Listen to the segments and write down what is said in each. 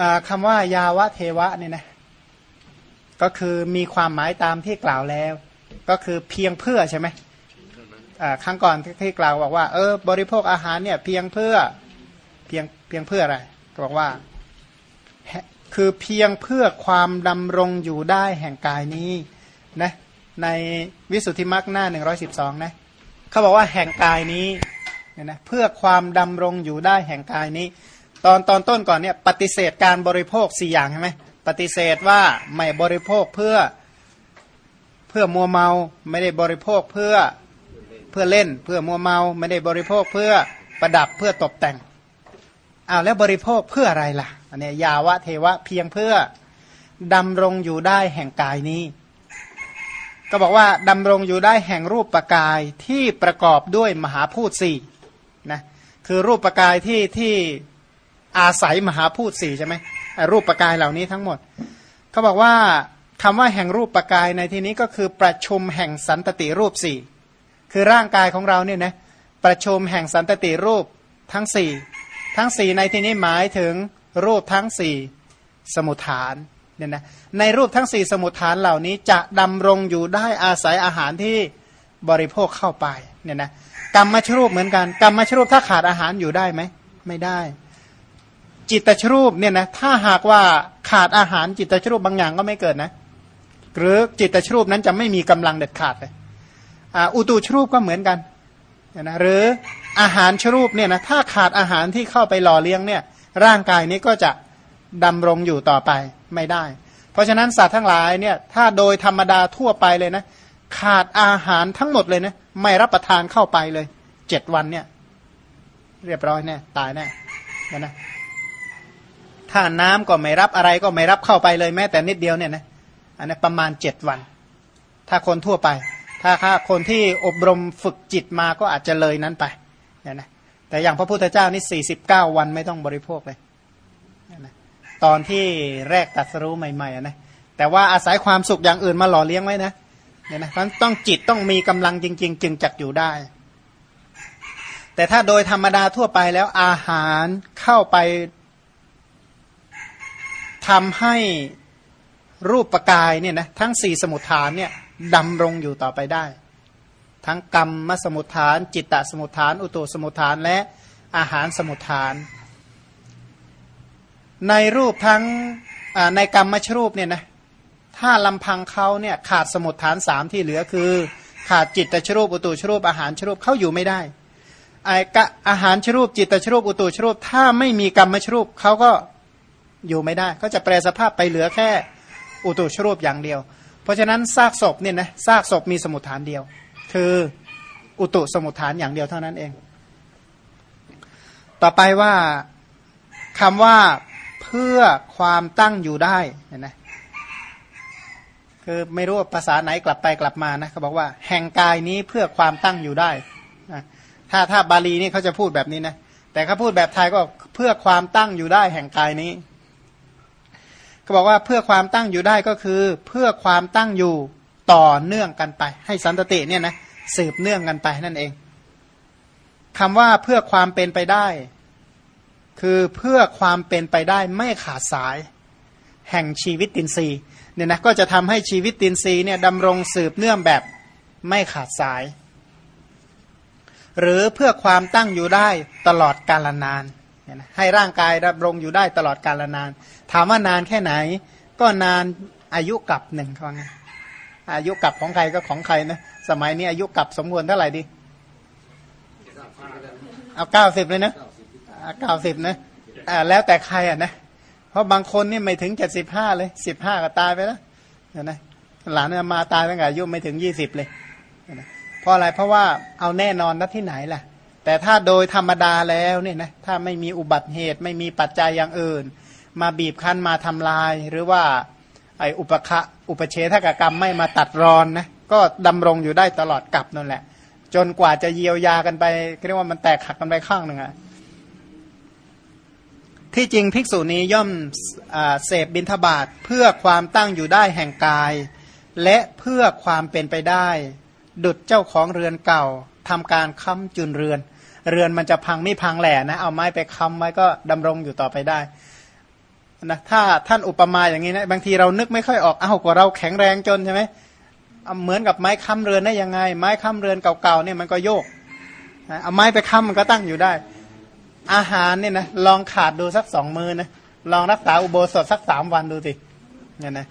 อ่าคำว่ายาวะเทวะเนี่ยนะก็คือมีความหมายตามที่กล่าวแล้ว ก็คือเพียงเพื่อใช่ไหมครั้งก่อนที่ที่กล่าวบอกว่าเออบริโภคอาหารเนี่ยเพียงเพื่อเพียงเพียงเพื่ออะไรก็บอกว่าคือเพียงเพื่อความดำรงอยู่ได้แห่งกายนี้นะในวิสุทธิมรรคหน้า 112นะเขาบอกว่าแห่งกายนี้เนี่ยนะเพื่อความดำรงอยู่ได้แห่งกายนี้ ตอนตอนต้นก่อนเนี่ยปฏิเสธการบริโภคสี่อย่างใช่ไหมปฏิเสธว่าไม่บริโภคเพื่อเพื่อมัวเมาไม่ได้บริโภคเพื่อเพื่อเล่นเพื่อมัวเมาไม่ได้บริโภคเพื่อประดับเพื่อตกแต่งอ้าวแล้วบริโภคเพื่ออะไรล่ะอันนี้ยาวะเทวะเพียงเพื่อดำรงอยู่ได้แห่งกายนี้ ก็บอกว่าดำรงอยู่ได้แห่งรูปปกายที่ประกอบด้วยมหาพูดสี่นะคือรูปปกายที่ที่ อาศัยมหาพูดสี่ใช่ไหมรูปประกายเหล่านี้ทั้งหมด เขาบอกว่าคำว่าแห่งรูปประกายในที่นี้ก็คือประชุมแห่งสันตติรูปสี่คือร่างกายของเราเนี่ยนะประชุมแห่งสันตติรูปทั้งสี่ทั้งสี่ในที่นี้หมายถึงรูปทั้งสี่สมุทฐานเนี่ยนะในรูปทั้งสี่สมุทฐานเหล่านี้จะดำรงอยู่ได้อาศัยอาหารที่บริโภคเข้าไปเนี่ยนะกรรมมชรูปเหมือนกันกรรมมชรูปถ้าขาดอาหารอยู่ได้ไหมไม่ได้ จิตตชรูปเนี่ยนะถ้าหากว่าขาดอาหารจิตตชรูปบางอย่างก็ไม่เกิดนะ หรือจิตตชรูปนั้นจะไม่มีกำลังเด็ดขาดเลยอุตุชรูปก็เหมือนกันนะหรืออาหารชรูปเนี่ยนะถ้าขาดอาหารที่เข้าไปหล่อเลี้ยงเนี่ยร่างกายนี้ก็จะดำรงอยู่ต่อไปไม่ได้ เพราะฉะนั้นสัตว์ทั้งหลายเนี่ยถ้าโดยธรรมดาทั่วไปเลยนะขาดอาหารทั้งหมดเลยนะไม่รับประทานเข้าไปเลยเจ็ดวันเนี่ย เรียบร้อยแน่ตายแน่นะ ถ้าน้ำก็ไม่รับอะไรก็ไม่รับเข้าไปเลยแม้แต่นิดเดียวเนี่ยนะอันนี้ประมาณเจ็ดวัน ถ้าคนทั่วไป ถ้าค่าคนที่อบรมฝึกจิตมาก็อาจจะเลยนั้นไปเนี่ยนะแต่อย่างพระพุทธเจ้านี่สี่สิบเก้าวันไม่ต้องบริโภคเลยนะตอนที่แรกตัดสรู้ใหม่ๆนะแต่ว่าอาศัยความสุขอย่างอื่นมาหล่อเลี้ยงไว้นะเนี่ยนะมันต้องจิตต้องมีกำลังจริง ๆ จึงจักอยู่ได้ แต่ถ้าโดยธรรมดาทั่วไปแล้วอาหารเข้าไป ทำให้รูปปกายเนี่ยนะทั้งสี่สมุทฐานเนี่ยดำรงอยู่ต่อไปได้ ทั้งกรรมมสมุทฐาน จิตตสมุทฐาน อุตุสมุทฐานและอาหารสมุทฐาน ในรูปทั้งในกรรมมชรูปเนี่ยนะถ้าลำพังเขาเนี่ยขาดสมุทฐานสามที่เหลือคือ ขาดจิตตชรูปอุตุชรูปอาหารชรูปเขาอยู่ไม่ได้ไอ้อาหารชรูปจิตตชรูปอุตุชรูปถ้าไม่มีกรรมมชรูปเขาก็ อยู่ไม่ได้ ก็จะแปลสภาพไปเหลือแค่อุตุชรูปอย่างเดียว เพราะฉะนั้นซากศพเนี่ยนะซากศพมีสมุทฐานเดียว คืออุตุสมุทฐานอย่างเดียวเท่านั้นเอง ต่อไปว่าคำว่าเพื่อความตั้งอยู่ได้เห็นไหมคือไม่รู้ภาษาไหนกลับไปกลับมานะเขาบอกว่า แห่งกายนี้เพื่อความตั้งอยู่ได้ถ้าถ้าบาลีนี่เขาจะพูดแบบนี้นะแต่เขาพูดแบบไทยก็เพื่อความตั้งอยู่ได้แห่งกายนี้ เขาบอกว่าเพื่อความตั้งอยู่ได้ก็คือ เพื่อความตั้งอยู่ต่อเนื่องกันไป ให้สันตติเนี่ยนะสืบเนื่องกันไปนั่นเองคำว่าเพื่อความเป็นไปได้ คือเพื่อความเป็นไปได้ไม่ขาดสาย แห่งชีวิตตินรีเนี่ยนะก็จะทำให้ชีวิตตินรีเนี่ยดำรงสืบเนื่องแบบไม่ขาดสาย หรือเพื่อความตั้งอยู่ได้ตลอดกาลนาน ให้ร่างกายดำรงอยู่ได้ตลอดกาลนาน ถามว่านานแค่ไหน ก็นานอายุกับหนึ่งเขาไงอายุกับของใครก็ของใครนะสมัยนี้อายุกับสมควรเท่าไหร่ดี เอาเก้าสิบเลยนะเก้าสิบนะอ่าแล้วแต่ใครอะนะเพราะบางคนนี่ไม่ถึงเจ็ดสิบห้าเลยสิบห้าก็ตายไปแล้วนไหมหลานมาตายตั้งแต่อายุไม่ถึงยี่สิบเลยเพราะอะไรเพราะว่าเอาแน่นอนนัดที่ไหนล่ะ แต่ถ้าโดยธรรมดาแล้วเนี่ยนะถ้าไม่มีอุบัติเหตุ ไม่มีปัจจัยอย่างอื่น มาบีบคั้นมาทำลาย หรือว่าไออุปคะอุปเชษกกรรมไม่มาตัดรอนนะก็ดำรงอยู่ได้ตลอดกับนั่นแหละ จนกว่าจะเยียวยากันไปเรียกว่ามันแตกหักกันไปข้างหนึ่งอะที่จริงภิกษุนี้ย่อมเสพบินทบาทเพื่อความตั้งอยู่ได้แห่งกาย และเพื่อความเป็นไปได้ ดุดเจ้าของเรือนเก่าทำการค้ำจุนเรือน เรือนมันจะพังไม่พังแหล่นะเอาไม้ไปค้ำไว้ก็ดำรงอยู่ต่อไปได้นะถ้าท่านอุปมาอย่างนี้นะบางทีเรานึกไม่ค่อยออกเอ้ากว่าเราแข็งแรงจนใช่ไหมเหมือนกับไม้ค้ำเรือนได้ยังไง ไม้ค้ำเรือนเก่าๆเนี่ยมันก็โยกเอาไม้ไปค้ำมันก็ตั้งอยู่ได้ อาหารเนี่ยนะลองขาดดูสักสองมือนะลองรักษาอุโบสถสักสามวันดูสิเนี่ยนะ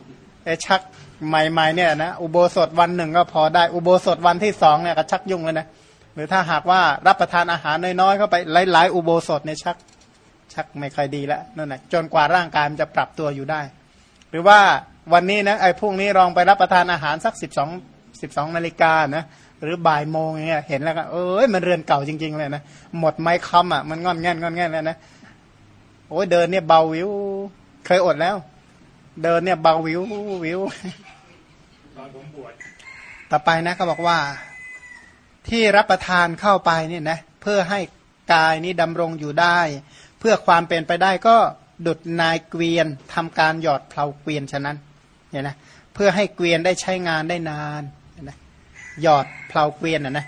ไอ้ชักใหม่ๆเนี่ยนะอุโบสถวันหนึ่งก็พอได้อุโบสถวันที่สองเนี่ยก็ชักยุ่งเลยนะ หรือถ้าหากว่ารับประทานอาหารน้อยๆเข้าไปหลาย ๆ อุโบสถเนี่ยชักชักไม่ค่อยดีแล้วนั่นแหละจนกว่าร่างกายมันจะปรับตัวอยู่ได้ หรือว่าวันนี้นะไอ้พรุ่งนี้ลองไปรับประทานอาหารสักสิบสองสิบสองนาฬิกานะหรือบ่ายโมงอย่างเงี้ยเห็นแล้วก็เอ้ยมันเรือนเก่าจริง ๆ เลยนะหมดไม้คำอะมันงอนแง่นงอนแง่นแล้วนะโอ้ยเดินเนี่ยเบาวิว เคยอดแล้ว เดินเนี่ยเบาวิววิวตอนผมบวชต่อไปนะเขาบอกว่า ที่รับประทานเข้าไปเนี่ยนะเพื่อให้กายนี้ดำรงอยู่ได้ เพื่อความเป็นไปได้ก็ดุดนายเกวียนทำการหยอดเพลาเกวียนฉะนั้นเนี่ยนะเพื่อให้เกวียนได้ใช้งานได้นานนะหยอดเพลาเกวียนอะนะ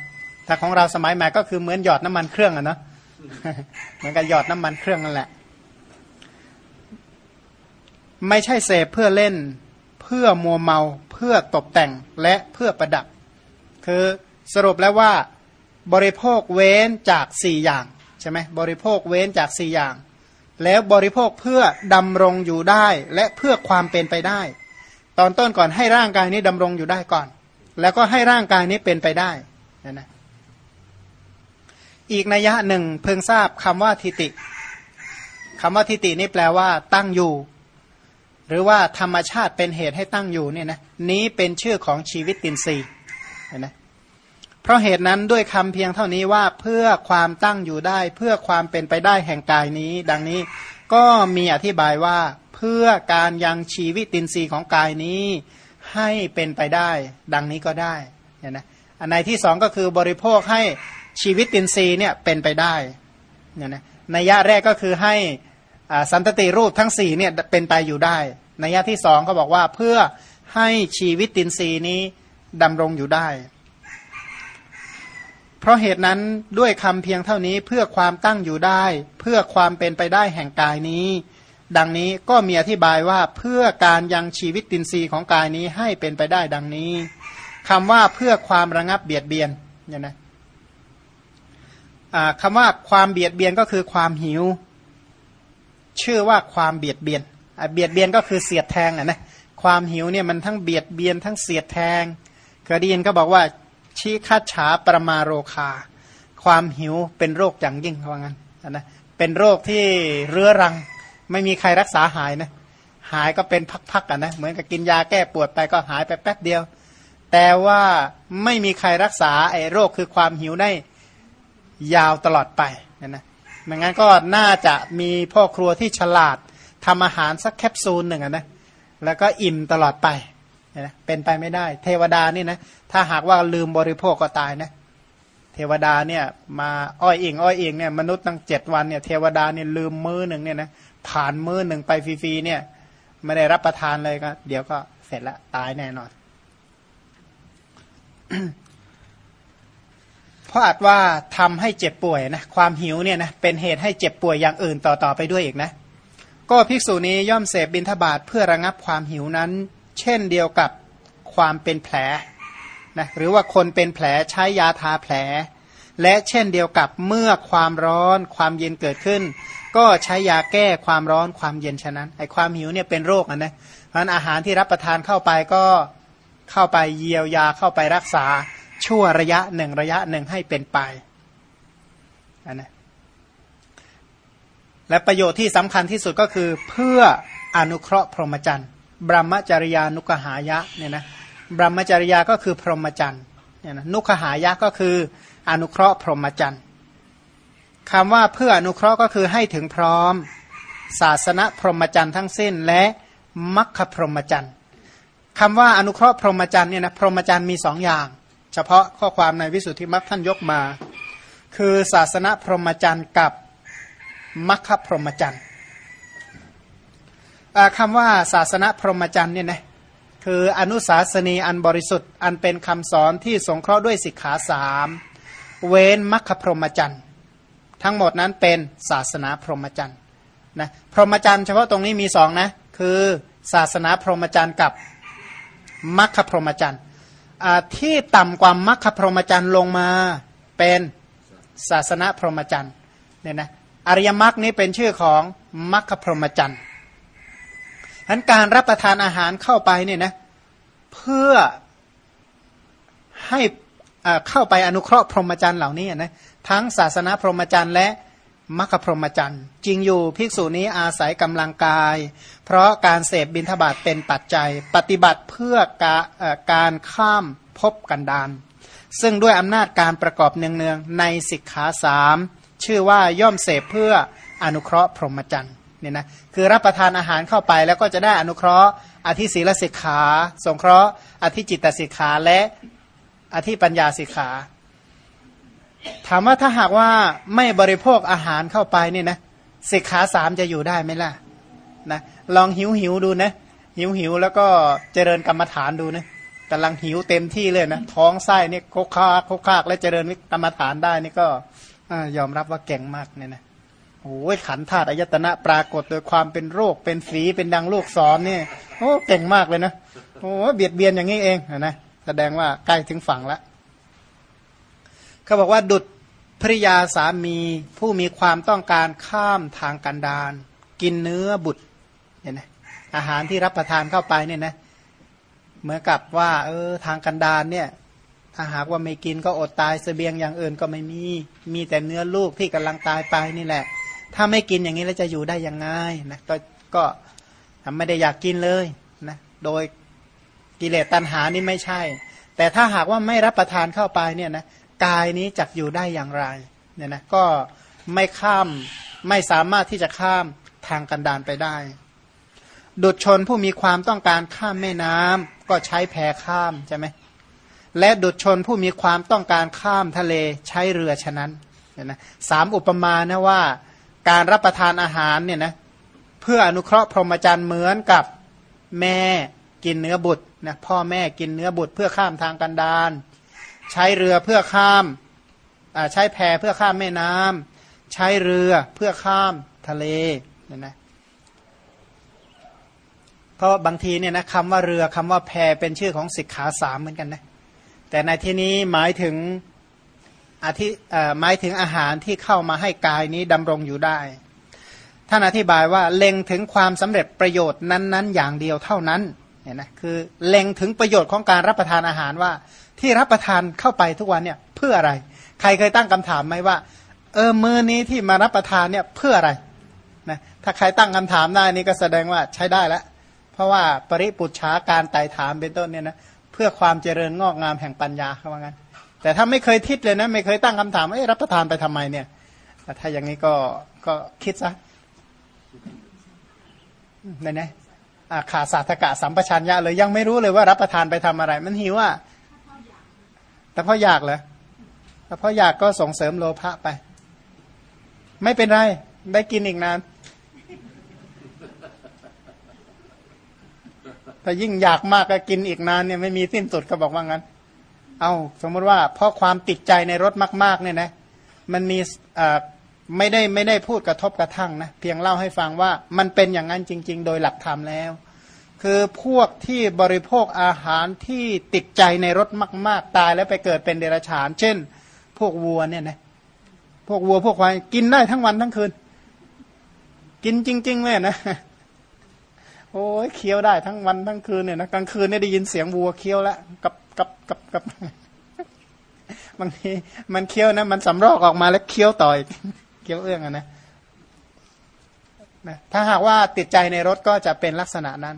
ถ้าของเราสมัยใหม่ก็คือเหมือนหยอดน้ำมันเครื่องอะเนาะเหมือนกับหยอดน้ำมันเครื่องนั่นแหละ ไม่ใช่เสพเพื่อเล่น เพื่อมัวเมาเพื่อตกแต่งและเพื่อประดับ คือ สรุปแล้วว่าบริโภคเว้นจากสี่อย่างใช่ไหมบริโภคเว้นจากสี่อย่าง แล้วบริโภคเพื่อดำรงอยู่ได้และเพื่อความเป็นไปได้ ตอนต้นก่อนให้ร่างกายนี้ดำรงอยู่ได้ก่อน แล้วก็ให้ร่างกายนี้เป็นไปได้นะนะอีกนัยยะหนึ่งเพิ่งทราบคำว่าทิติคำว่าทิตินี่แปลว่า ตั้งอยู่ หรือว่าธรรมชาติเป็นเหตุให้ตั้งอยู่เนี่ยนะนี้เป็นชื่อของชีวิตตินรีนะ เพราะเหตุนั้นด้วยคำเพียงเท่านี้ว่าเพื่อความตั้งอยู่ได้ เพื่อความเป็นไปได้แห่งกายนี้ ดังนี้ก็มีอธิบายว่าเพื่อการยังชีวิตินทรีย์ของกายนี้ ให้เป็นไปได้ ดังนี้ก็ได้เนี่ยนะอันในที่สองก็คือบริโภคให้ชีวิตินทรีย์เนี่ยเป็นไปได้เนี่ยนะในยะแรกก็คือให้สันตติรูปทั้งสี่เนี่ยเป็นไปอยู่ได้ในยะที่สองก็บอกว่าเพื่อให้ชีวิตินทรีย์นี้ดำรงอยู่ได้ เพราะเหตุนั้นด้วยคำเพียงเท่านี้เพื่อความตั้งอยู่ได้ เพื่อความเป็นไปได้แห่งกายนี้ ดังนี้ก็มีอธิบายว่าเพื่อการยังชีวิตตินทรีย์ของกายนี้ให้เป็นไปได้ดังนี้คำว่าเพื่อความระงับเบียดเบียนเนี่ยนะคำว่าความเบียดเบียนก็คือความหิว ชื่อว่าความเบียดเบียนเบียดเบียนก็คือเสียดแทงอะนะความหิวเนี่ยมันทั้งเบียดเบียนทั้งเสียดแทงเคยได้ยินก็บอกว่า ชี้คัดฉาประมาโรคา ความหิวเป็นโรคอย่างยิ่งว่างั้นนะเป็นโรคที่เรื้อรัง ไม่มีใครรักษาหายนะหายก็เป็นพักๆกันนะเหมือนกับกินยาแก้ปวดไปก็หายไปแป๊บเดียว แต่ว่าไม่มีใครรักษาไอ้โรคคือความหิวได้ยาวตลอดไปนะนะไม่งั้นก็น่าจะมีพ่อครัวที่ฉลาดทำอาหารสักแคปซูลหนึ่งนะแล้วก็อิ่มตลอดไป นะเป็นไปไม่ได้ เทวดานี่นะถ้าหากว่าลืมบริโภคก็ตายนะเทวดาเนี่ยมาอ้อยอิงอ้อยอิงเนี่ยมนุษย์ตั้งเจ็ดวันเนี่ยเทวดาเนี่ยลืมมือหนึ่งเนี่ยนะผ่านมือหนึ่งไปฟรีๆเนี่ยไม่ได้รับประทานเลยก็ เดี๋ยวก็เสร็จละตายแน่นอนเพราะอาจว่าทำให้เจ็บป่วยนะความหิวเนี่ยนะเป็นเหตุให้เจ็บป่วยอย่างอื่นต่อๆไปด้วยอีกนะ ก็ภิกษุนี้ย่อมเสพบินทบาทเพื่อระงับความหิวนั้น เช่นเดียวกับความเป็นแผลนะหรือว่าคนเป็นแผลใช้ยาทาแผล และเช่นเดียวกับเมื่อความร้อนความเย็นเกิดขึ้น ก็ใช้ยาแก้ความร้อนความเย็นฉะนั้นไอความหิวเนี่ยเป็นโรคนะนะเพราะอาหารที่รับประทานเข้าไปก็เข้าไปเยียวยาเข้าไปรักษาชั่วระยะหนึ่งระยะหนึ่งให้เป็นไปอันนะและประโยชน์ที่สำคัญที่สุดก็คือเพื่ออนุเคราะห์พรหมจรรย์ บรมจริยานุกหายะเนี่ยนะบรมจริยาก็คือพรหมจรรย์เนี่ยนะนุขหายะก็คืออนุเคราะห์พรหมจรรย์คำว่าเพื่ออนุเคราะห์ก็คือให้ถึงพร้อม ศาสนาพรหมจรรย์ทั้งสิ้นและมัคคพรหมจรรย์คำว่าอนุเคราะห์พรหมจรรย์เนี่ยนะพรหมจรรย์มีสองอย่าง เฉพาะข้อความในวิสุทธิมัคท่านยกมา คือศาสนาพรหมจรรย์กับมัคคพรหมจรรย์ คำว่าศาสนาพรหมจรรย์เนี่ยนะคืออนุสาสนีอันบริสุทธิ์ อันเป็นคำสอนที่สงเคราะห์ด้วยสิกขาสามเว้นมัคคพรหมจรรย์ทั้งหมดนั้นเป็นศาสนาพรหมจรรย์นะพรหมจรรย์เฉพาะตรงนี้มีสองนะคือศาสนาพรหมจรรย์กับมัคคพรหมจรรย์ที่ต่ำกว่ามัคคพรหมจรรย์ลงมาเป็นศาสนาพรหมจรรย์เนี่ยนะอริยมรรคนี้เป็นชื่อของมัคคพรหมจรรย์ ฉะนั้นการรับประทานอาหารเข้าไปเนี่ยนะเพื่อให้เข้าไปอนุเคราะห์พรหมจรรย์เหล่านี้นะทั้งศาสนาพรหมจรรย์และมัคคพรหมจรรย์จริงอยู่ภิกษุนี้อาศัยกำลังกาย เพราะการเสพบิณฑบาตเป็นปัจจัย ปฏิบัติเพื่อกาการข้ามพบกันดานซึ่งด้วยอำนาจการประกอบเนืองๆในสิกขาสามชื่อว่าย่อมเสพเพื่ออนุเคราะห์พรหมจรรย์ เนี่ยนะคือรับประทานอาหารเข้าไปแล้วก็จะได้อนุเคราะห์อธิศีลสิกขา สงเคราะห์อธิจิตตสิกขาและอธิปัญญาสิกขา ถามว่าถ้าหากว่าไม่บริโภคอาหารเข้าไปเนี่ยนะสิกขาสามจะอยู่ได้ไหมล่ะนะลองหิวหิวดูนะหิวหิวแล้วก็เจริญกรรมฐานดูนะกำลังหิวเต็มที่เลยนะท้องไส้เนี่โคคาโคคากและเจริญกรรมฐานได้นี่ก็ยอมรับว่าเก่งมากเนี่ยนะ โอ้ยขันธาตุอายตนะปรากฏโดยความเป็นโรคเป็นฝีเป็นดังลูกศรนี่โอ้เก่งมากเลยนะโอ้เบียดเบียนอย่างนี้เองนะแสดงว่าใกล้ถึงฝั่งแล้วเขาบอกว่าดุดภริยาสามีผู้มีความต้องการข้ามทางกันดานกินเนื้อบุตรเนี่ยนะอาหารที่รับประทานเข้าไปเนี่ยนะเหมือนกับว่า เออทางกันดานเนี่ยถ้าหากว่าไม่กินก็อดตายเสบียงอย่างอื่นก็ไม่มี มีแต่เนื้อลูกที่กำลังตายไปนี่แหละ ถ้าไม่กินอย่างนี้แล้วจะอยู่ได้ยังไงนะก็ก็ไม่ได้อยากกินเลยนะโดยกิเลสตัณหานี่ไม่ใช่ แต่ถ้าหากว่าไม่รับประทานเข้าไปเนี่ยนะกายนี้จักอยู่ได้อย่างไรเนี่ยนะก็ไม่ข้ามไม่สามารถที่จะข้ามทางกันดานไปได้ ดุจชนผู้มีความต้องการข้ามแม่น้ำก็ใช้แพข้ามใช่ไหมและดุจชนผู้มีความต้องการข้ามทะเลใช้เรือฉะนั้นเนี่ยนะสามอุปมานะว่า การรับประทานอาหารเนี่ยนะเพื่ออนุเคราะห์พรหมจรรย์เหมือนกับแม่กินเนื้อบุตรนะพ่อแม่กินเนื้อบุตรเพื่อข้ามทางกันดารใช้เรือเพื่อข้ามใช้แพเพื่อข้ามแม่น้ำใช้เรือเพื่อข้ามทะเลเนี่ยนะเพราะบางทีเนี่ยนะคำว่าเรือคำว่าแพเป็นชื่อของสิกขาสามเหมือนกันนะแต่ในที่นี้หมายถึง อาทิหมายถึงอาหารที่เข้ามาให้กายนี้ดำรงอยู่ได้ ท่านอธิบายว่าเล็งถึงความสำเร็จประโยชน์นั้น ๆ อย่างเดียวเท่านั้นเนี่ยนะคือเล็งถึงประโยชน์ของการรับประทานอาหารว่า ที่รับประทานเข้าไปทุกวันเนี่ยเพื่ออะไร ใครเคยตั้งคำถามไหมว่า เออมือนี้ที่มารับประทานเนี่ยเพื่ออะไรนะถ้าใครตั้งคำถามได้นี่ก็แสดงว่าใช้ได้แล้วเพราะว่าปริปุจฉาการไต่ถามเป็นต้นเนี่ยนะเพื่อความเจริญงอกงามแห่งปัญญาเขาว่างั้น แต่ถ้าไม่เคยทิดเลยนะ ไม่เคยตั้งคำถามเอ้รับประทานไปทำไมเนี่ยถ้าอย่างนี้ก็ก็คิดซะเนี่ยนะขาดสาธกะสัมปชัญญะเลยยังไม่รู้เลยว่ารับประทานไปทำอะไร มันหิวอะแต่พออยากเหรอถ้าพออยากก็ส่งเสริมโลภะไป ไม่เป็นไร ได้กินอีกนานแต่ยิ่งอยากมากก็กินอีกนานเนี่ยไม่มีสิ้นสุดก็บอกว่างั้น เอาสมมติว่าเพราะความติดใจในรถมาก ๆ เนี่ยนะ มันมีไม่ได้ไม่ได้พูดกระทบกระทั่งนะ เพียงเล่าให้ฟังว่ามันเป็นอย่างนั้นจริง ๆ โดยหลักธรรมแล้ว คือพวกที่บริโภคอาหารที่ติดใจในรถมาก ๆ ตายแล้วไปเกิดเป็นเดรัจฉาน เช่น พวกวัวเนี่ยนะพวกวัวพวกควายกินได้ทั้งวันทั้งคืน กินจริง ๆ เลยนะโอ้ยเคี้ยวได้ทั้งวันทั้งคืนเนี่ยนะกลางคืนเนี่ยได้ยินเสียงวัวเคี้ยวแล้วกับ กับกับกับบางทีมันเคี้ยวนะ มันสำรอกออกมาแล้วเคี้ยวต่อยเคี้ยวเอื้องอะนะนะถ้าหากว่าติดใจในรถก็จะเป็นลักษณะนั้น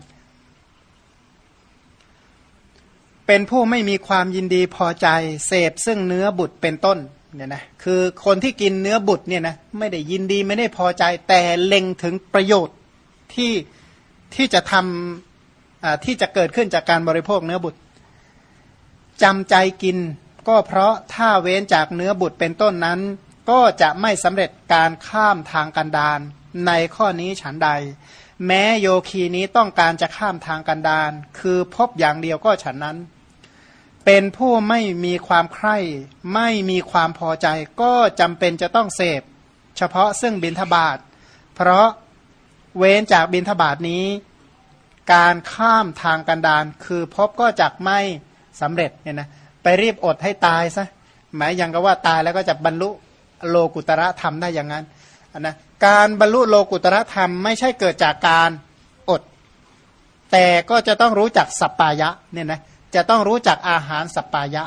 เป็นผู้ไม่มีความยินดีพอใจ เสพซึ่งเนื้อบุตรเป็นต้นเนี่ยนะคือคนที่กินเนื้อบุตรเนี่ยนะไม่ได้ยินดีไม่ได้พอใจ แต่เล็งถึงประโยชน์ที่ที่จะทำที่จะเกิดขึ้นจากการบริโภคเนื้อบุตร จำใจกิน ก็เพราะถ้าเว้นจากเนื้อบุตรเป็นต้นนั้น ก็จะไม่สำเร็จการข้ามทางกันดานในข้อนี้ฉันใด แม้โยคีนี้ต้องการจะข้ามทางกันดานคือพบอย่างเดียวก็ฉันนั้น เป็นผู้ไม่มีความใคร่ไม่มีความพอใจ ก็จำเป็นจะต้องเสพ เฉพาะซึ่งบินทบาทเพราะเว้นจากบินทบาทนี้ การข้ามทางกันดารคือพบก็จักไม่ สำเร็จเนี่ยนะไปรีบอดให้ตายซะหมายยังก็ว่าตายแล้วก็จะบรรลุโลกุตระธรรมได้อย่างนั้นนะการบรรลุโลกุตระธรรมไม่ใช่เกิดจากการอด แต่ก็จะต้องรู้จักสัปปายะเนี่ยนะจะต้องรู้จักอาหารสัปปายะ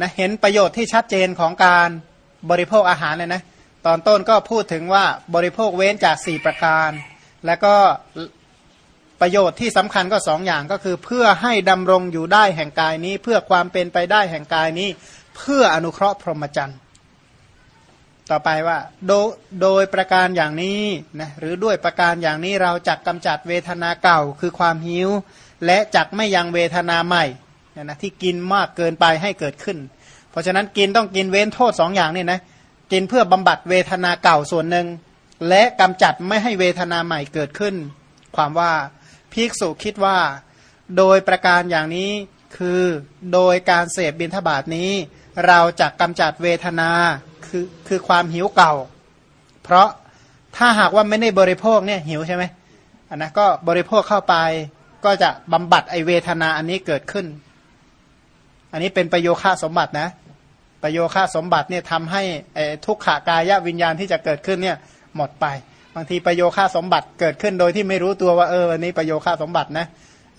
นะเห็นประโยชน์ที่ชัดเจนของการบริโภคอาหารเลยนะตอนต้นก็พูดถึงว่าบริโภคเว้นจาก 4 ประการ แล้วก็ ประโยชน์ที่สำคัญก็สองอย่างก็คือ เพื่อให้ดำรงอยู่ได้แห่งกายนี้ เพื่อความเป็นไปได้แห่งกายนี้ เพื่ออนุเคราะห์พรหมจรรย์ต่อไปว่าโดโดยประการอย่างนี้นะหรือด้วยประการอย่างนี้เราจักกำจัดเวทนาเก่าคือความหิว และจักไม่ยังเวทนาใหม่นะนะที่กินมากเกินไปให้เกิดขึ้น เพราะฉะนั้นกินต้องกินเว้นโทษสองอย่างนี่นะกินเพื่อบำบัดเวทนาเก่าส่วนหนึ่งและกำจัดไม่ให้เวทนาใหม่เกิดขึ้น ความว่า ภิกษุคิดว่า โดยประการอย่างนี้คือโดยการเสพบิณฑบาตนี้ เราจะกำจัดเวทนาคือคือความหิวเก่า เพราะถ้าหากว่าไม่ได้บริโภคเนี่ยหิวใช่ไหมอันนะก็บริโภคเข้าไปก็จะบำบัดไอเวทนาอันนี้เกิดขึ้น อันนี้เป็นประโยค่าสมบัตินะ ประโยค่าสมบัติเนี่ยทำให้ทุกขากายวิญญาณที่จะเกิดขึ้นเนี่ยหมดไปางทีประโยค่าสมบัติเกิดขึ้นโดยที่ไม่รู้ตัวว่าเออวันนี้ประโยค่าสมบัตินะ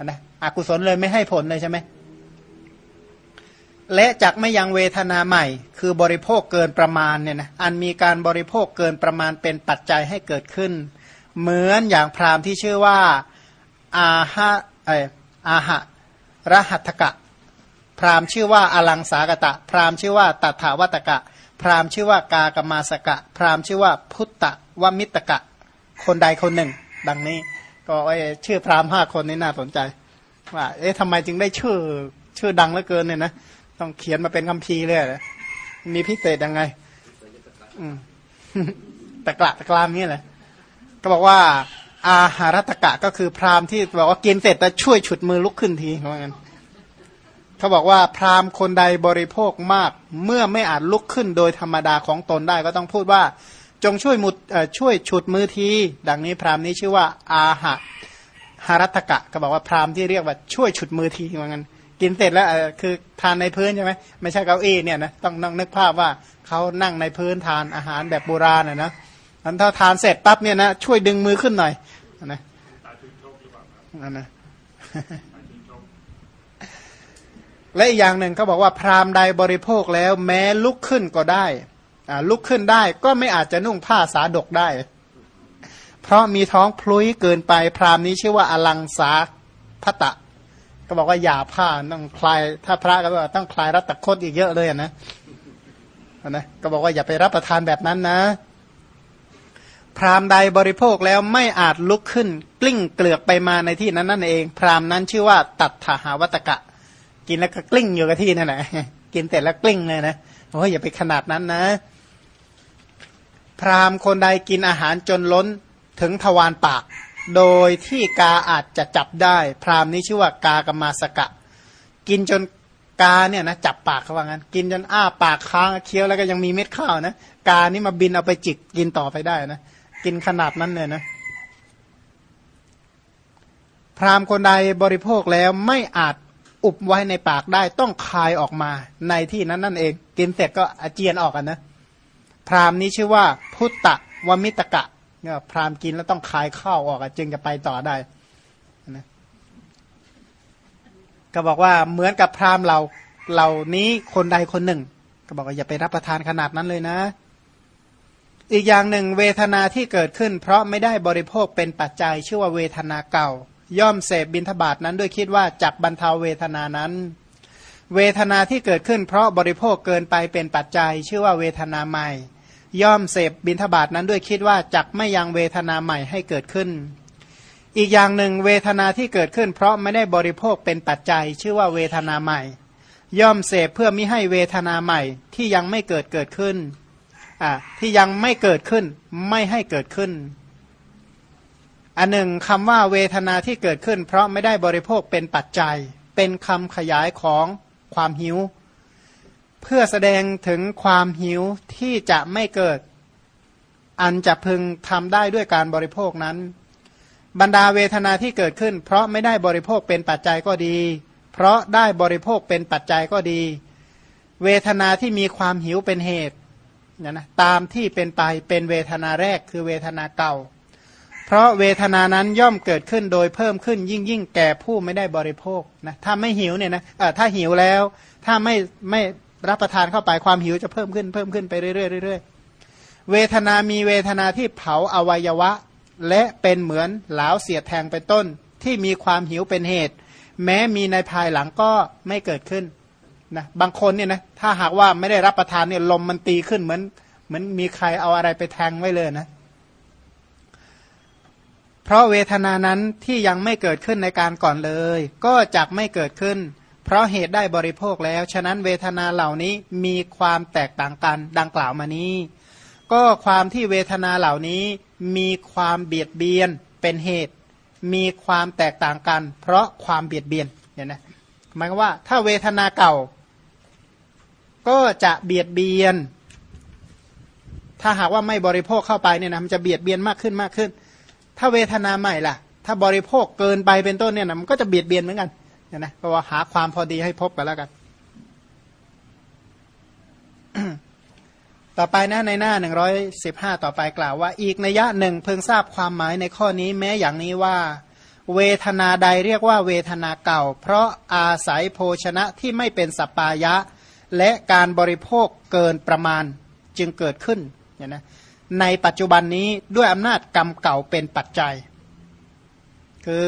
นะอกุศลเลยไม่ให้ผลเลยใช่ไหมและจักไม่ยังเวทนาใหม่ คือบริโภคเกินประมาณเนี่ยนะอันมีการบริโภคเกินประมาณเป็นปัจจัยให้เกิดขึ้น เหมือนอย่างพราหมณ์ที่ชื่อว่าอาหะไออาหะรหัตกะ พราหมณ์ชื่อว่าอลังสากตะ พราหมณ์ชื่อว่าตัถาวัตกะ พราหมณ์ชื่อว่ากากมาสกะ พราหมณ์ชื่อว่าพุตตะวมิตกะ คนใดคนหนึ่ง ดังนี้ ก็ไอ้ชื่อพราหมณ์ห้าคนนี้น่าสนใจ ว่า เอ๊ะทำไมจึงได้ชื่อชื่อดังเหลือเกินเนี่ยนะต้องเขียนมาเป็นคำพีเลยมีพิเศษยังไง อืมตะกละตะกรามนี่แหละก็บอกว่า อาหารตะกะก็คือพราหมณ์ที่บอกว่ากินเสร็จแล้วช่วยฉุดมือลุกขึ้นทีเขาบอกงั้นเขาบอกว่าพราหมณ์คนใดบริโภคมาก เมื่อไม่อาจลุกขึ้นโดยธรรมดาของตนได้ก็ต้องพูดว่า จงช่วยมุดช่วยฉุดมือที ดังนี้พราหมณ์นี้ชื่อว่า อาหะหารัตกะ ก็บอกว่าพราหมณ์ที่เรียกว่าช่วยฉุดมือทีเหมือนกันกินเสร็จแล้วคือทานในพื้นใช่ไหมไม่ใช่เก้าอี้เนี่ยนะต้องต้องนึกภาพว่าเขานั่งในพื้นทานอาหารแบบโบราณนะนะอันถ้าทานเสร็จปั๊บเนี่ยนะช่วยดึงมือขึ้นหน่อยนะนะและอีกอย่างหนึ่งเขาบอกว่าพราหมณ์ใดบริโภคแล้วแม้ลุกขึ้นก็ได้ ลุกขึ้นได้ก็ไม่อาจจะนุ่งผ้าสาดกได้ เพราะมีท้องพลุยเกินไปพรามนี้ชื่อว่าอลังสาพตะ ก็บอกว่าอย่าผ้าต้องคลาย ถ้าพระก็บอกต้องคลายรัตตะคดอีกเยอะเลยนะนะก็บอกว่าอย่าไปรับประทานแบบนั้นนะ พรามใดบริโภคแล้วไม่อาจลุกขึ้น กลิ้งเกลือกไปมาในที่นั้นนั่นเอง พรามนั้นชื่อว่า ตัดถาหาวัตกะ กินแล้วก็กลิ้งอยู่กับที่นั่นแหละกินแต่แล้วกลิ้งเลยนะโอ้ยอย่าไปขนาดนั้นนะ พราหมณ์คนใดกินอาหารจนล้นถึงทวารปาก โดยที่กาอาจจะจับได้ พราหมณ์นี้ชื่อว่ากากมาสกะ กินจนกาเนี่ยนะจับปากเขาว่างั้น กินจนอ้าปากค้างเคี้ยวแล้วก็ยังมีเม็ดข้าวนะกานี่มาบินเอาไปจิกกินต่อไปได้นะกินขนาดนั้นเลยนะพราหมณ์คนใดบริโภคแล้วไม่อาจอุบไว้ในปากได้ต้องคายออกมาในที่นั้นนั่นเอง กินเสร็จก็อาเจียนออกกันนะ พราหมณ์นี้ชื่อว่าพุตตะวมิตกะเนี่ยพราหมณ์กินแล้วต้องคายข้าวออกจึงจะไปต่อได้นะก็บอกว่าเหมือนกับพราหมณ์เราเหล่านี้คนใดคนหนึ่ง ก็บอกว่าอย่าไปรับประทานขนาดนั้นเลยนะ อีกอย่างหนึ่งเวทนาที่เกิดขึ้น เพราะไม่ได้บริโภคเป็นปัจจัยชื่อว่าเวทนาเก่า ย่อมเสพบินทบาทนั้นด้วยคิดว่าจักบรรเทาเวทนานั้น เวทนาที่เกิดขึ้น เพราะบริโภคเกินไปเป็นปัจจัยชื่อว่าเวทนาใหม่ ย่อมเสพบินทบาทนั้นด้วยคิดว่าจักไม่ยังเวทนาใหม่ให้เกิดขึ้น อีกอย่างหนึ่งเวทนาที่เกิดขึ้น เพราะไม่ได้บริโภคเป็นปัจจัย ชื่อว่าเวทนาใหม่ ย่อมเสพเพื่อมิให้เวทนาใหม่ที่ยังไม่เกิดเกิดขึ้นอ่าที่ยังไม่เกิดขึ้นไม่ให้เกิดขึ้นอันหนึ่งคำว่าเวทนาที่เกิดขึ้น เพราะไม่ได้บริโภคเป็นปัจจัย เป็นคำขยายของความหิว เพื่อแสดงถึงความหิวที่จะไม่เกิด อันจะพึงทำได้ด้วยการบริโภคนั้น บรรดาเวทนาที่เกิดขึ้น เพราะไม่ได้บริโภคเป็นปัจจัยก็ดี เพราะได้บริโภคเป็นปัจจัยก็ดี เวทนาที่มีความหิวเป็นเหตุนะนะตามที่เป็นไปเป็นเวทนาแรกคือเวทนาเก่า เพราะเวทนานั้นย่อมเกิดขึ้นโดยเพิ่มขึ้นยิ่งยิ่งแก่ผู้ไม่ได้บริโภคนะถ้าไม่หิวเนี่ยนะถ้าหิวแล้ว ถ้าไม่ไม่ รับประทานเข้าไปความหิวจะเพิ่มขึ้นเพิ่มขึ้นไปเรื่อยๆเรื่อยๆเวทนามีเวทนาที่เผาอวัยวะ และเป็นเหมือนเหลาเสียดแทงเป็นต้น ที่มีความหิวเป็นเหตุ แม้มีในภายหลังก็ไม่เกิดขึ้นนะบางคนเนี่ยนะถ้าหากว่าไม่ได้รับประทานเนี่ยลมมันตีขึ้นเหมือนเหมือนมีใครเอาอะไรไปแทงไว้เลยนะ เพราะเวทนานั้นที่ยังไม่เกิดขึ้นในการก่อนเลย ก็จะไม่เกิดขึ้น เพราะเหตุได้บริโภคแล้ว ฉะนั้นเวทนาเหล่านี้มีความแตกต่างกันดังกล่าวมานี้ ก็ความที่เวทนาเหล่านี้มีความเบียดเบียนเป็นเหตุ มีความแตกต่างกัน เพราะความเบียดเบียนเนี่ยนะหมายว่าถ้าเวทนาเก่า ก็จะเบียดเบียน ถ้าหากว่าไม่บริโภคเข้าไปเนี่ยนะมันจะเบียดเบียนมากขึ้นมากขึ้น ถ้าเวทนาใหม่ล่ะ ถ้าบริโภคเกินไปเป็นต้นเนี่ยนะมันก็จะเบียดเบียนเหมือนกัน เนี่ยนะเพราะว่าหาความพอดีให้พบกันแล้วกัน ต่อไปนะในหน้าหนึ่งร้อยสิบห้าต่อไปกล่าวว่า อีกนัยยะหนึ่งเพิ่งทราบความหมายในข้อนี้แม้อย่างนี้ว่า เวทนาใดเรียกว่าเวทนาเก่า เพราะอาศัยโภชนะที่ไม่เป็นสปายะ และการบริโภคเกินประมาณจึงเกิดขึ้นเนี่ยนะในปัจจุบันนี้ด้วยอำนาจกรรมเก่าเป็นปัจจัย คือ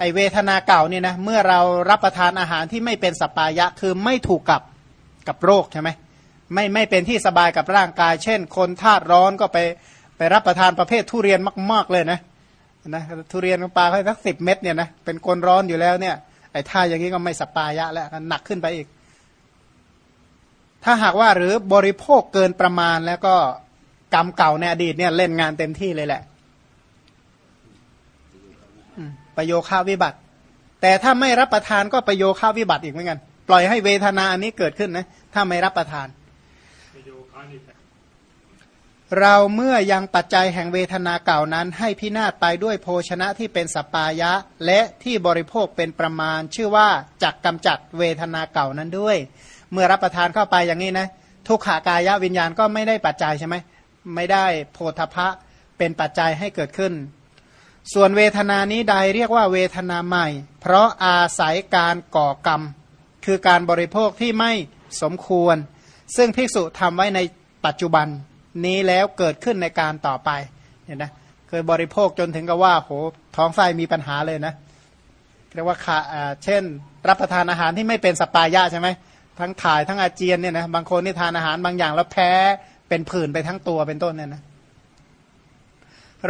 ไอเวทนาเก่าเนี่ยนะเมื่อเรารับประทานอาหารที่ไม่เป็นสปายะคือไม่ถูกกับกับโรคใช่ไหมไม่ไม่เป็นที่สบายกับร่างกาย เช่น คนธาตุร้อนก็ไปไปรับประทานประเภททุเรียนมาก ๆเลยนะนะทุเรียนปลาให้สักสิบเม็ดเนี่ยนะเป็นคนร้อนอยู่แล้วเนี่ยไอ้ท่าอย่างนี้ก็ไม่สปายะแล้วหนักขึ้นไปอีก ถ้าหากว่าหรือบริโภคเกินประมาณแล้วก็กรรมเก่าในอดีตเนี่ยเล่นงานเต็มที่เลยแหละ ประโยคาวิบัติ แต่ถ้าไม่รับประทานก็ประโยคาวิบัติอีกเหมือนกัน ปล่อยให้เวทนาอันนี้เกิดขึ้นนะ ถ้าไม่รับประทาน เราเมื่อยังปัจจัยแห่งเวทนาเก่านั้น ให้พินาศไปด้วยโภชนะที่เป็นสปายะ และที่บริโภคเป็นประมาณ ชื่อว่าจักกำจัดเวทนาเก่านั้นด้วย เมื่อรับประทานเข้าไปอย่างนี้นะ ทุกขากายวิญญาณก็ไม่ได้ปัจจัยใช่ไหมไม่ได้โพธพะเป็นปัจจัยให้เกิดขึ้น ส่วนเวทนานี้ใดเรียกว่าเวทนาใหม่ เพราะอาศัยการก่อกรรม คือการบริโภคที่ไม่สมควร ซึ่งภิกษุทำไว้ในปัจจุบันนี้แล้วเกิดขึ้นในการต่อไปเห็นไหมเคยบริโภคจนถึงกับว่าโหท้องไส้มีปัญหาเลยนะเรียกว่าขาเช่น รับประทานอาหารที่ไม่เป็นสปายะใช่ไหมทั้งถ่ายทั้งอาเจียนเนี่ยนะบางคนนี่ทานอาหารบางอย่างแล้วแพ้เป็นผื่นไปทั้งตัวเป็นต้นเนี่ยนะ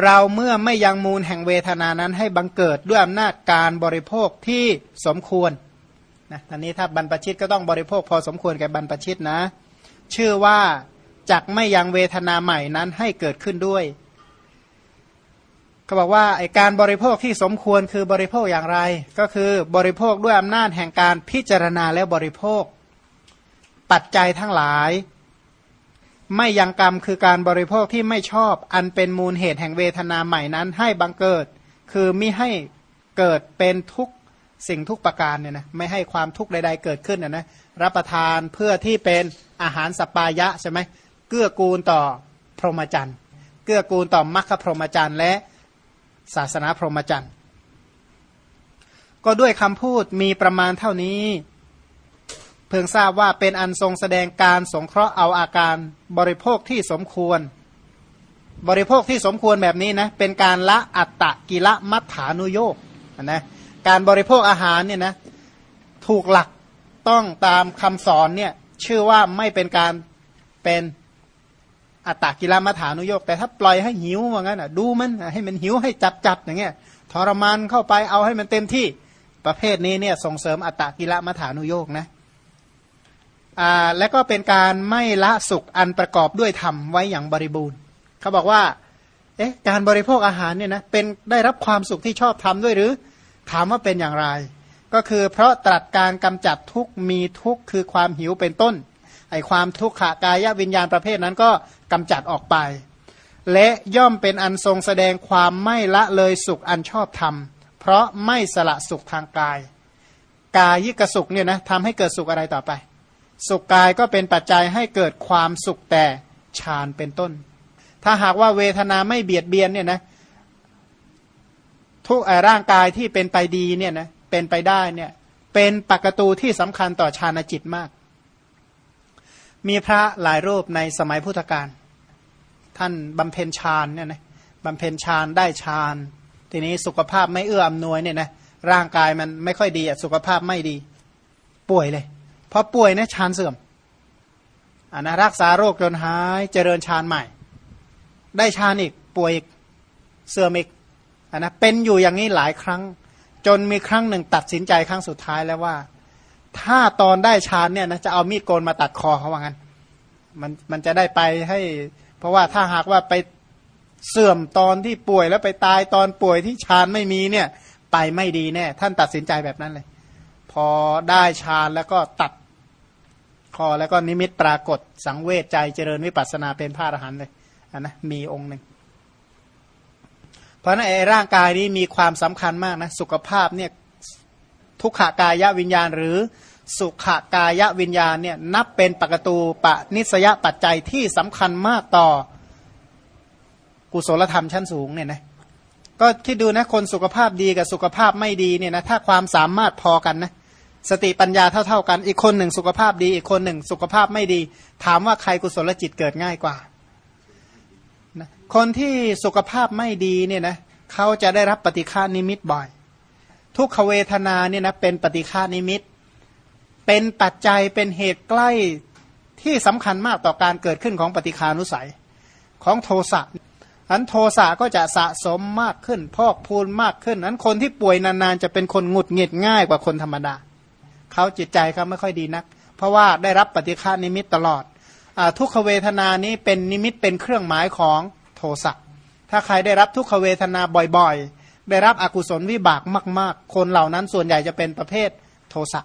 เราเมื่อไม่ยังมูลแห่งเวทนานั้นให้บังเกิดด้วยอำนาจการบริโภคที่สมควรนะตอนนี้ถ้าบรรพชิตก็ต้องบริโภคพอสมควรแก่บรรพชิตนะ ชื่อว่าจักไม่ยังเวทนาใหม่นั้นให้เกิดขึ้นด้วยเขาบอกว่าไอการบริโภคที่สมควรคือบริโภคอย่างไร ก็คือบริโภคด้วยอำนาจแห่งการพิจารณาแล้วบริโภค ปัจจัยทั้งหลาย ไม่ยังกรรมคือการบริโภคที่ไม่ชอบ อันเป็นมูลเหตุแห่งเวทนาใหม่นั้น ให้บังเกิด คือม่ให้เกิดเป็นทุกสิ่งทุกประการเนี่ยนะไม่ให้ความทุกข์ใด ๆ เกิดขึ้นนะนะรับประทานเพื่อที่เป็นอาหารสปายะใช่ไหมเกื้อกูลต่อพรหมจรรย์ เกื้อกูลต่อมรรคพรหมจรรย์และศาสนาพรหมจรรย์ ก็ด้วยคำพูดมีประมาณเท่านี้ เพิ่งทราบว่าเป็นอันทรงแสดงการสงเคราะห์เอาอาการบริโภคที่สมควร บริโภคที่สมควรแบบนี้นะเป็นการละอัตตะกิละมัฏฐานุโยกนะการบริโภคอาหารเนี่ยนะถูกหลักต้องตามคำสอนเนี่ยชื่อว่าไม่เป็นการเป็นอัตตะกิลมัฐานุโยกแต่ถ้าปล่อยให้หิวว่างั้นอะดูมันให้มันหิวให้จับจับอย่างเงี้ยทรมานเข้าไปเอาให้มันเต็มที่ประเภทนี้เนี่ยส่งเสริมอัตตะกิลมัฐานุโยกนะ และก็เป็นการไม่ละสุขอันประกอบด้วยธรรมไว้อย่างบริบูรณ์ เขาบอกว่าเอ๊ะการบริโภคอาหารเนี่ยนะเป็นได้รับความสุขที่ชอบทำด้วยหรือ ถามว่าเป็นอย่างไร ก็คือเพราะตรัสการกำจัดทุกมีทุกคือความหิวเป็นต้นไอความทุกขากายวิญญาณประเภทนั้นก็กำจัดออกไป และย่อมเป็นอันทรงแสดงความไม่ละเลยสุขอันชอบธรรม เพราะไม่สละสุขทางกาย กายิกสุขเนี่ยนะทำให้เกิดสุขอะไรต่อไป สุขกายก็เป็นปัจจัยให้เกิดความสุขแต่ฌานเป็นต้น ถ้าหากว่าเวทนาไม่เบียดเบียนเนี่ยนะทุกร่างกายที่เป็นไปดีเนี่ยนะเป็นไปได้เนี่ยเป็นปกตูที่สำคัญต่อฌานจิตมาก มีพระหลายรูปในสมัยพุทธกาลท่านบำเพ็ญฌานเนี่ยนะบำเพ็ญฌานได้ฌานทีนี้สุขภาพไม่เอื้ออำนวยเนี่ยนะร่างกายมันไม่ค่อยดีสุขภาพไม่ดี ป่วยเลย พอป่วยเนี่ยฌานเสื่อมอันนะรักษาโรคจนหายเจริญฌานใหม่ ได้ฌานอีกป่วยอีกเสื่อมอีกอันนะเป็นอยู่อย่างนี้หลายครั้ง จนมีครั้งหนึ่งตัดสินใจครั้งสุดท้ายแล้วว่า ถ้าตอนได้ฌานเนี่ยนะจะเอามีดโกนมาตัดคอเขาว่างั้นมันมันจะได้ไปให้ เพราะว่าถ้าหากว่าไปเสื่อมตอนที่ป่วยแล้วไปตายตอนป่วยที่ฌานไม่มีเนี่ย ไปไม่ดีแน่ท่านตัดสินใจแบบนั้นเลย พอได้ฌานแล้วก็ตัด คอแล้วก็นิมิตปรากฏสังเวชใจเจริญวิปัสสนาเป็นพระอรหันต์เลยอันนะมีองค์หนึ่ง เพราะนั้นไอ้ร่างกายนี้มีความสำคัญมากนะสุขภาพเนี่ยทุกขากายวิญญาณ หรือสุขากายวิญญาณเนี่ยนับเป็นปกตูปะนิสยปัจจัยที่สำคัญมากต่อกุศลธรรมชั้นสูงเนี่ยนะก็คิดดูนะคนสุขภาพดีกับสุขภาพไม่ดีเนี่ยนะถ้าความสามารถพอกันนะ สติปัญญาเท่าๆกัน อีกคนหนึ่งสุขภาพดี อีกคนหนึ่งสุขภาพไม่ดี ถามว่าใครกุศลจิตเกิดง่ายกว่า คนที่สุขภาพไม่ดีเนี่ยนะเขาจะได้รับปฏิฆานิมิตบ่อย ทุกขเวทนาเนี่ยนะเป็นปฏิฆานิมิต เป็นปัจจัยเป็นเหตุใกล้ที่สำคัญมากต่อการเกิดขึ้นของปฏิฆานุสัยของโทสะอันโทสะก็จะสะสมมากขึ้น พอกพูนมากขึ้นอันคนที่ป่วยนานๆ จะเป็นคนหงุดหงิดง่ายกว่าคนธรรมดา เขาจิตใจเขาไม่ค่อยดีนัก เพราะว่าได้รับปฏิฆานิมิตตลอดอทุกขเวทนานี้เป็นนิมิตเป็นเครื่องหมายของโทสะถ้าใครได้รับทุกขเวทนาบ่อยๆ ได้รับอกุศลวิบากมาก ๆ คนเหล่านั้นส่วนใหญ่จะเป็นประเภทโทสะ